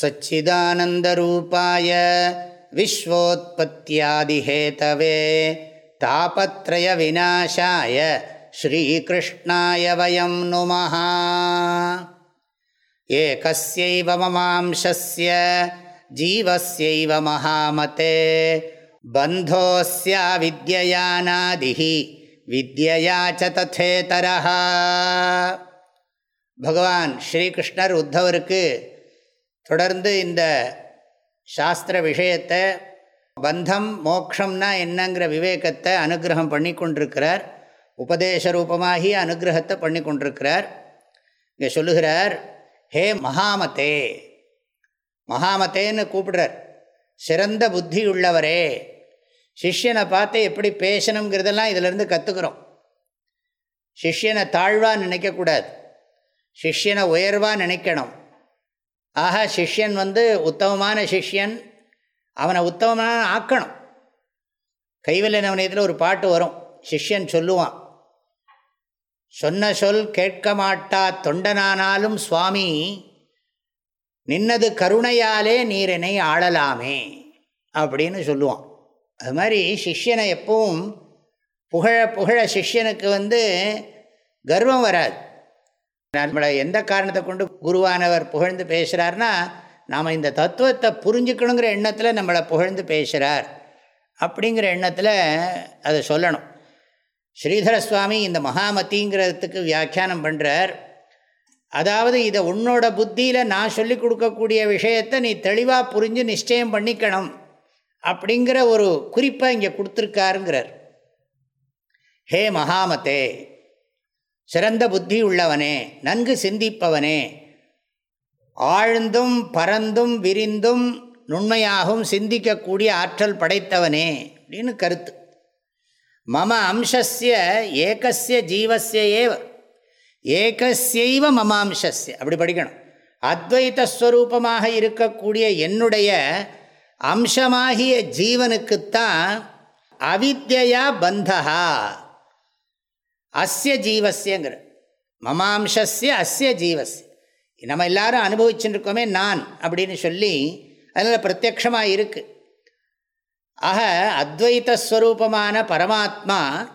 सच्चिदानन्दरूपाय विश्वोत्पत्त्यादिहेतवे तापत्रयविनाशाय श्रीकृष्णाय वयं नुमः एकस्यैव ममांशस्य जीवस्यैव महामते बन्धोऽस्याविद्ययानादिः विद्यया च तथेतरः भगवान् श्रीकृष्णर् उद्धवर् தொடர்ந்து இந்த சாஸ்திர விஷயத்தை பந்தம் மோக்ஷம்னா என்னங்கிற விவேகத்தை அனுகிரகம் பண்ணி கொண்டிருக்கிறார். உபதேச ரூபமாகி அனுகிரகத்தை பண்ணி கொண்டிருக்கிறார். இங்கே சொல்லுகிறார் ஹே மகாமதே! மகாமத்தேன்னு கூப்பிடுறார். சிறந்த புத்தி உள்ளவரே சிஷ்யனை பார்த்து எப்படி பேசணுங்கிறதெல்லாம் இதிலிருந்து கற்றுக்கிறோம் சிஷ்யனை தாழ்வாக நினைக்கக்கூடாது. சிஷ்யனை உயர்வாக நினைக்கணும். ஆக சிஷ்யன் வந்து உத்தமமான சிஷ்யன். அவனை உத்தமமான ஆக்கணும். கைவல்ய நவனியத்தில் ஒரு பாட்டு வரும். சிஷ்யன் சொல்லுவான் சொன்ன சொல் கேட்க மாட்டா தொண்டனானாலும் சுவாமி நின்னது கருணையாலே நீரினை ஆளலாமே அப்படின்னு சொல்லுவான். அது மாதிரி சிஷ்யனை எப்பவும் புகழ புகழ சிஷ்யனுக்கு வந்து கர்வம் வராது. நம்மளை எந்த காரணத்தை கொண்டு குருவானவர் புகழ்ந்து பேசுகிறார்னா நாம் இந்த தத்துவத்தை புரிஞ்சுக்கணுங்கிற எண்ணத்தில் நம்மளை புகழ்ந்து பேசுகிறார் அப்படிங்கிற எண்ணத்தில் அதை சொல்லணும். ஸ்ரீதர சுவாமி இந்த மகாமதிங்கிறதுக்கு வியாக்கியானம் பண்ணுறார் அதாவது இதை உன்னோட புத்தியில் நான் சொல்லி கொடுக்கக்கூடிய விஷயத்தை நீ தெளிவாக புரிஞ்சு நிச்சயம் பண்ணிக்கணும் அப்படிங்கிற ஒரு குறிப்பை இங்கே கொடுத்துருக்காருங்கிறார். ஹே மகாமதே சிறந்த புத்தி உள்ளவனே நன்கு சிந்திப்பவனே. ஆழ்ந்தும் பறந்தும் விரிந்தும் நுண்மையாகவும் சிந்திக்கக்கூடிய ஆற்றல் படைத்தவனே அப்படின்னு கருத்து. மம அம்சஸ்ய ஏகசிய ஜீவசிய ஏவ ஏகசியைவ மம அம்சஸ்ய அப்படி படிக்கணும். அத்வைதஸ்வரூபமாக இருக்கக்கூடிய என்னுடைய அம்சமாகிய ஜீவனுக்குத்தான் அவித்யா பந்தகா அஸ்ய ஜீவசியங்கிற மமாம்சஸ்ய அஸ்ய ஜீவஸ்ய. நம்ம எல்லாரும் அனுபவிச்சுருக்கோமே நான் அப்படின்னு சொல்லி அதனால் பிரத்யக்ஷமாக இருக்குது ஆக அத்வைத்தஸ்வரூபமான பரமாத்மா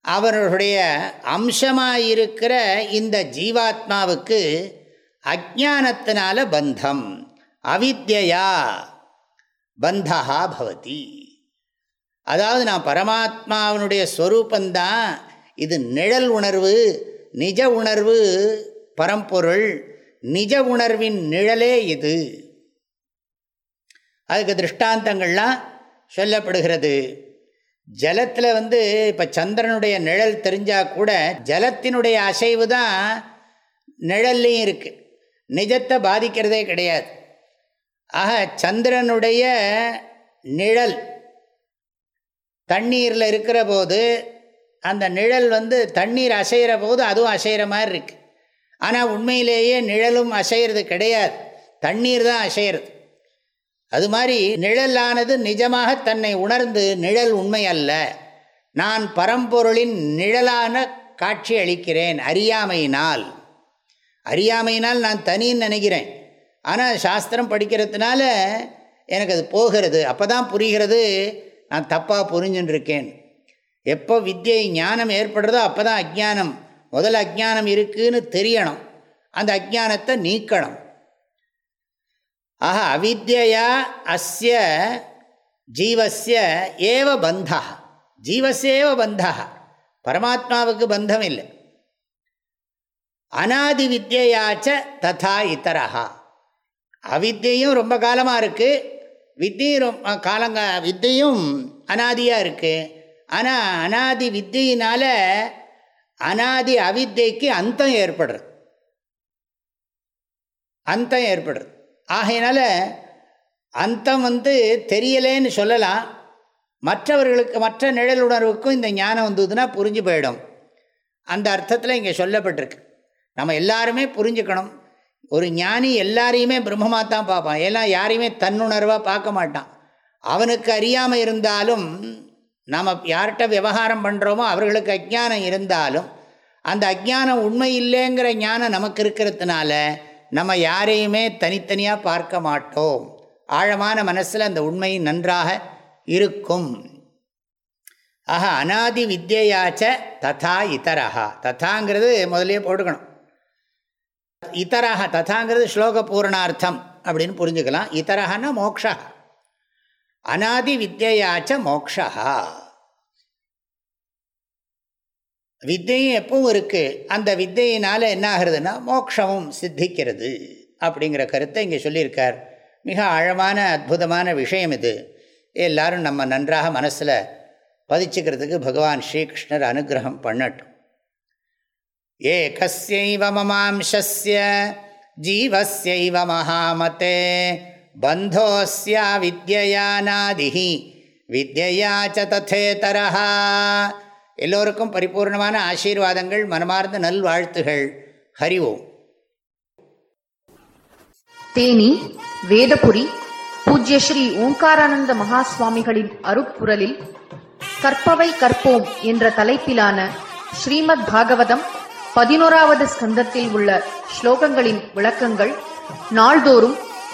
அவர்களுடைய அம்சமாக இருக்கிற இந்த ஜீவாத்மாவுக்கு அஜானத்தினால பந்தம். அவித்யா பந்தகா பவதி. அதாவது நான் பரமாத்மாவனுடைய ஸ்வரூபந்தான் இது நிழல் உணர்வு நிஜ உணர்வு பரம்பொருள். நிஜ உணர்வின் நிழலே இது. அதுக்கு திருஷ்டாந்தங்கள்லாம் சொல்லப்படுகிறது. ஜலத்தில் வந்து இப்போ சந்திரனுடைய நிழல் தெரிஞ்சால் கூட ஜலத்தினுடைய அசைவு தான் நிழல்லையும் இருக்குது நிஜத்தை பாதிக்கிறதே கிடையாது. ஆக சந்திரனுடைய நிழல் தண்ணீரில் இருக்கிற போது அந்த நிழல் வந்து தண்ணீர் அசைகிற போது அதுவும் அசைகிற மாதிரி இருக்குது ஆனால் உண்மையிலேயே நிழலும் அசைகிறது கிடையாது. தண்ணீர் தான் அசைகிறது அது மாதிரி நிழலானது நிஜமாக தன்னை உணர்ந்து நிழல் உண்மை அல்ல. நான் பரம்பொருளின் நிழலான காட்சி அளிக்கிறேன் அறியாமையினால். அறியாமையினால் நான் தனின்னு நினைக்கிறேன். ஆனால் சாஸ்திரம் படிக்கிறதுனால எனக்கு அது போகிறது. அப்போ தான் புரிகிறது நான் தப்பாக புரிஞ்சுன்னு இருக்கேன். எப்போ வித்தியை ஞானம் ஏற்படுறதோ அப்போ தான் அஜ்ஞானம் முதல் அஜ்ஞானம் இருக்குதுன்னு தெரியணும். அந்த அஜானத்தை நீக்கணும். ஆக அவித்யா அஸ்ய ஜீவசிய ஏவ பந்தா ஜீவசேவ பந்தா பரமாத்மாவுக்கு பந்தம் இல்லை அனாதி வித்யாச்ச ததா இத்தரா அவித்தியும் ரொம்ப காலமாக இருக்குது வித்தியும் ரொம்ப காலங்க வித்தையும் அனாதியாக இருக்குது ஆனால் அனாதி வித்தியினால் அனாதி அவித்தைக்கு அந்தம் ஏற்படுறது. அந்தம் ஏற்படுறது. ஆகையினால அந்தம் வந்து தெரியலேன்னு சொல்லலாம். மற்றவர்களுக்கு மற்ற நிழல் உணர்வுக்கும் இந்த ஞானம் வந்ததுன்னா புரிஞ்சு போயிடும். அந்த அர்த்தத்தில் இங்கே சொல்லப்பட்டிருக்கு. நம்ம எல்லாருமே புரிஞ்சுக்கணும். ஒரு ஞானி எல்லாரையுமே பிரம்மமாக தான் பார்ப்பான். எல்லாம் யாரையுமே தன்னுணர்வாக பார்க்க மாட்டான். அவனுக்கு அறியாமல் இருந்தாலும் நாம் யார்கிட்ட விவகாரம் பண்ணுறோமோ அவர்களுக்கு அஜ்ஞானம் இருந்தாலும் அந்த அஜ்ஞானம் உண்மை இல்லைங்கிற ஞானம் நமக்கு இருக்கிறதுனால நம்ம யாரையுமே தனித்தனியாக பார்க்க மாட்டோம். ஆழமான மனசில் அந்த உண்மை நன்றாக இருக்கும். ஆக அனாதி வித்யாச்ச ததா இதரஹா. ததாங்கிறது முதலே போட்டுக்கணும். இதரஹா ததாங்கிறது ஸ்லோக பூரணார்த்தம் அப்படின்னு புரிஞ்சுக்கலாம். இதரஹான்னா மோக்ஷா. அனாதி வித்யாச்ச மோக்ஷா. வித்தையும் எப்பவும் இருக்குது அந்த வித்தையினால் என்ன ஆகுறதுன்னா மோக்ஷமும் சித்திக்கிறது அப்படிங்கிற கருத்தை இங்கே சொல்லியிருக்கார். மிக ஆழமான அற்புதமான விஷயம் இது. எல்லாரும் நம்ம நன்றாக மனசில் பதிச்சுக்கிறதுக்கு பகவான் ஸ்ரீகிருஷ்ணர் அனுகிரகம் பண்ணட்டும். ஏகஸ்யைவ மமாம்சஸ்ய ஜீவஸ்யைவ மகாமதே. பந்தோஸ்யா வித்யானாதிஹி வித்யா ச ததேதரஹா எல்லோருக்கும் பரிபூர்ணமான ஆசீர்வாதங்கள் மனமார்ந்த நல்வாழ்த்துகள். ஓம். தேனி வேதபுரி பூஜ்ய ஸ்ரீ ஓங்காரானந்த மகா சுவாமிகளின் அருட்குரலில் கற்பவை கற்போம் என்ற தலைப்பிலான ஸ்ரீமத் பாகவதம் பதினோராவது ஸ்கந்தத்தில் உள்ள ஸ்லோகங்களின் விளக்கங்கள் நாள்தோறும்